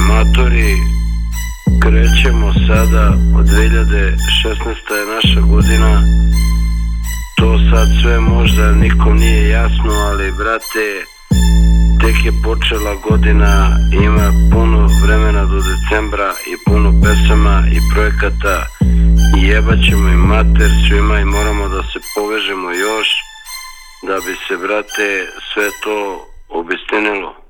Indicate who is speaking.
Speaker 1: matori, krećemo sada, od 2016. je naša godina, to sad sve možda nikom nije jasno, ali brate, tek je počela godina, ima puno vremena do decembra i puno pesama i projekata i jebat ćemo i mater svima i moramo da se povežemo još da bi se, brate, sve to obistinilo.